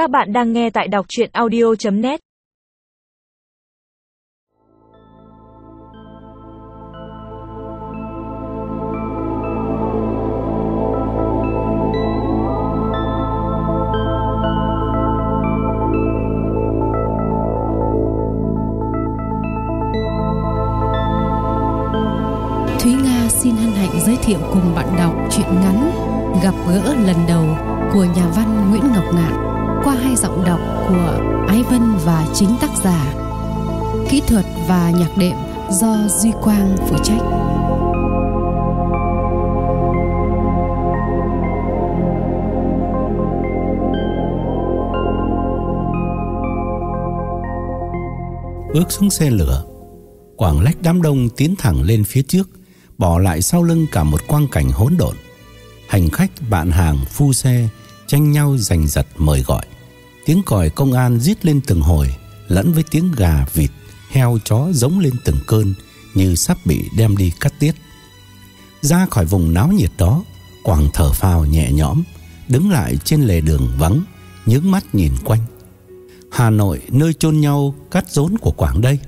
Các bạn đang nghe tại đọc chuyện audio.net Thúy Nga xin hân hạnh giới thiệu cùng bạn đọc truyện ngắn Gặp gỡ lần đầu của nhà văn Nguyễn Ngọc Ngạn qua hai giọng đọc của Ái Vân và chính tác giả. Kỹ thuật và nhạc đệm do Duy Quang phụ trách. Bước xuống xe lửa Quảng lách đám đông tiến thẳng lên phía trước Bỏ lại sau lưng cả một quang cảnh hỗn độn Hành khách, bạn hàng, phu xe Tranh nhau giành giật mời gọi. Tiếng còi công an rít lên từng hồi Lẫn với tiếng gà, vịt, heo, chó giống lên từng cơn Như sắp bị đem đi cắt tiết. Ra khỏi vùng náo nhiệt đó Quảng thở phào nhẹ nhõm Đứng lại trên lề đường vắng Nhướng mắt nhìn quanh. Hà Nội nơi chôn nhau cắt rốn của Quảng đây.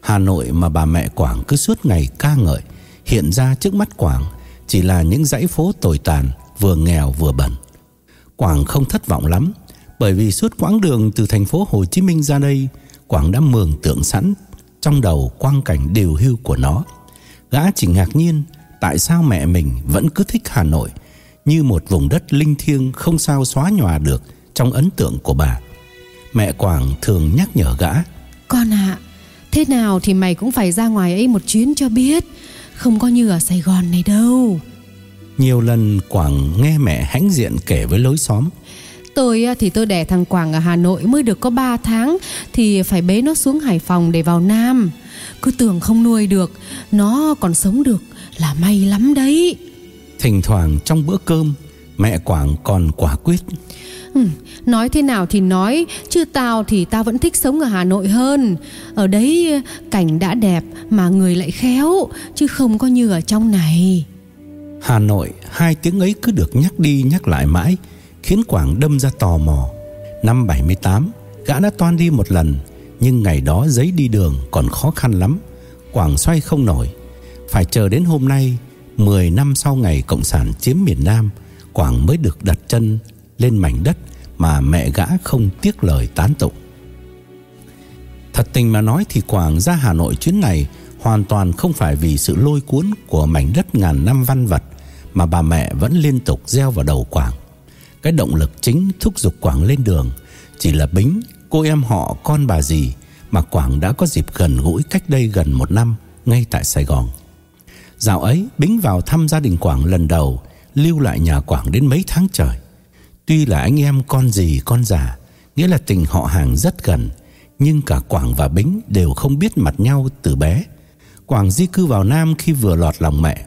Hà Nội mà bà mẹ Quảng cứ suốt ngày ca ngợi Hiện ra trước mắt Quảng Chỉ là những dãy phố tồi tàn Vừa nghèo vừa bẩn. Quảng không thất vọng lắm Bởi vì suốt quãng đường từ thành phố Hồ Chí Minh ra đây Quảng đã mường tượng sẵn Trong đầu quang cảnh điều hưu của nó Gã chỉ ngạc nhiên Tại sao mẹ mình vẫn cứ thích Hà Nội Như một vùng đất linh thiêng Không sao xóa nhòa được Trong ấn tượng của bà Mẹ Quảng thường nhắc nhở gã Con ạ, thế nào thì mày cũng phải ra ngoài ấy một chuyến cho biết. Không có như ở Sài Gòn này đâu. Nhiều lần Quảng nghe mẹ hãnh diện kể với lối xóm Tôi thì tôi đẻ thằng Quảng ở Hà Nội mới được có 3 tháng thì phải bế nó xuống Hải Phòng để vào Nam. Cứ tưởng không nuôi được, nó còn sống được là may lắm đấy. Thỉnh thoảng trong bữa cơm Mẹ Quảng còn quả quyết Ừ, nói thế nào thì nói Chứ tao thì tao vẫn thích sống ở Hà Nội hơn Ở đấy cảnh đã đẹp mà người lại khéo Chứ không có như ở trong này Hà Nội, Hai tiếng ấy cứ được nhắc đi nhắc lại mãi, Khiến Quảng đâm ra tò mò Năm 78 Gã đã toan đi một lần, Nhưng ngày đó giấy đi đường còn khó khăn lắm, Quảng xoay không nổi Phải chờ đến hôm nay 10 năm sau ngày Cộng sản chiếm miền Nam, Quảng mới được đặt chân lên mảnh đất mà mẹ gã không tiếc lời tán tụng. Thật tình mà nói thì Quảng ra Hà Nội chuyến này hoàn toàn không phải vì sự lôi cuốn của mảnh đất ngàn năm văn vật mà bà mẹ vẫn liên tục gieo vào đầu Quảng. Cái động lực chính thúc giục Quảng lên đường chỉ là Bính, cô em họ con bà dì mà Quảng đã có dịp gần gũi cách đây gần một năm ngay tại Sài Gòn. Dạo ấy Bính vào thăm gia đình Quảng lần đầu lưu lại nhà Quảng đến mấy tháng trời. Tuy là anh em con dì con già, nghĩa là tình họ hàng rất gần, nhưng cả Quảng và Bính đều không biết mặt nhau từ bé. Quảng di cư vào Nam khi vừa lọt lòng mẹ.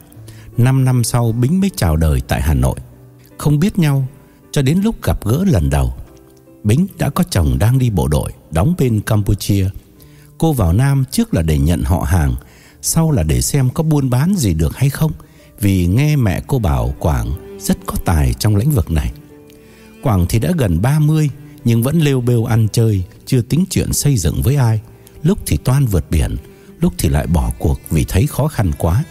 Năm năm sau Bính mới chào đời tại Hà Nội. Không biết nhau cho đến lúc gặp gỡ lần đầu. Bính đã có chồng đang đi bộ đội, đóng bên Campuchia. Cô vào Nam trước là để nhận họ hàng, sau là để xem có buôn bán gì được hay không. Vì nghe mẹ cô bảo Quảng rất có tài trong lĩnh vực này. Quảng thì đã gần 30 nhưng vẫn lêu bêu ăn chơi, chưa tính chuyện xây dựng với ai. Lúc thì toan vượt biển, lúc thì lại bỏ cuộc vì thấy khó khăn quá.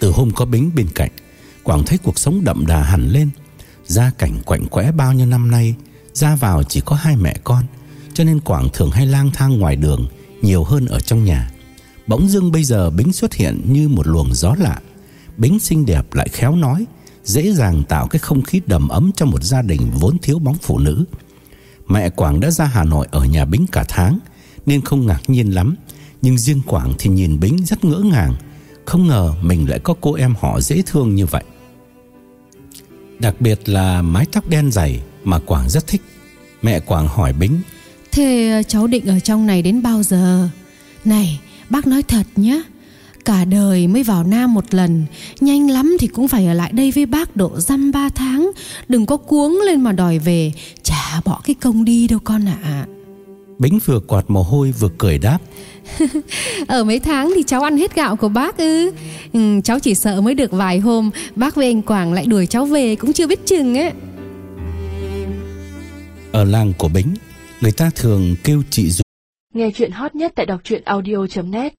Từ hôm có Bính bên cạnh, Quảng thấy cuộc sống đậm đà hẳn lên. Gia cảnh quạnh quẽ bao nhiêu năm nay, ra vào chỉ có hai mẹ con, cho nên Quảng thường hay lang thang ngoài đường nhiều hơn ở trong nhà. Bỗng dưng bây giờ Bính xuất hiện như một luồng gió lạ. Bính xinh đẹp lại khéo nói, dễ dàng tạo cái không khí đầm ấm cho một gia đình vốn thiếu bóng phụ nữ. Mẹ Quảng đã ra Hà Nội ở nhà Bính cả tháng nên không ngạc nhiên lắm, nhưng riêng Quảng thì nhìn Bính rất ngỡ ngàng, không ngờ mình lại có cô em họ dễ thương như vậy. Đặc biệt là mái tóc đen dày mà Quảng rất thích. Mẹ Quảng hỏi Bính: Thế ờ, cháu định ở trong này đến bao giờ? Này, bác nói thật nhé. Cả đời mới vào Nam một lần Nhanh lắm thì cũng phải ở lại đây với bác độ dăm ba tháng Đừng có cuống lên mà đòi về Chả bỏ cái công đi đâu con ạ Bính vừa quạt mồ hôi vừa cười đáp. Ở mấy tháng thì cháu ăn hết gạo của bác ư. Ừ, Cháu chỉ sợ mới được vài hôm Bác với anh Quảng lại đuổi cháu về cũng chưa biết chừng ấy Ở làng của Bính Người ta thường kêu chị Dụ Nghe chuyện hot nhất tại đọc truyện audio.net